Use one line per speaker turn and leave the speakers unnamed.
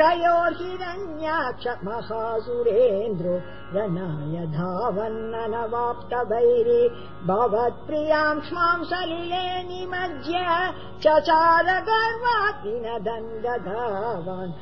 तयो हिरण्या क्षमहासुरेन्द्रो रणाय धावन्ननवाप्तभैरि क्ष्मां सलिले निमज्य चचार गर्वाति न दण्ड धावन्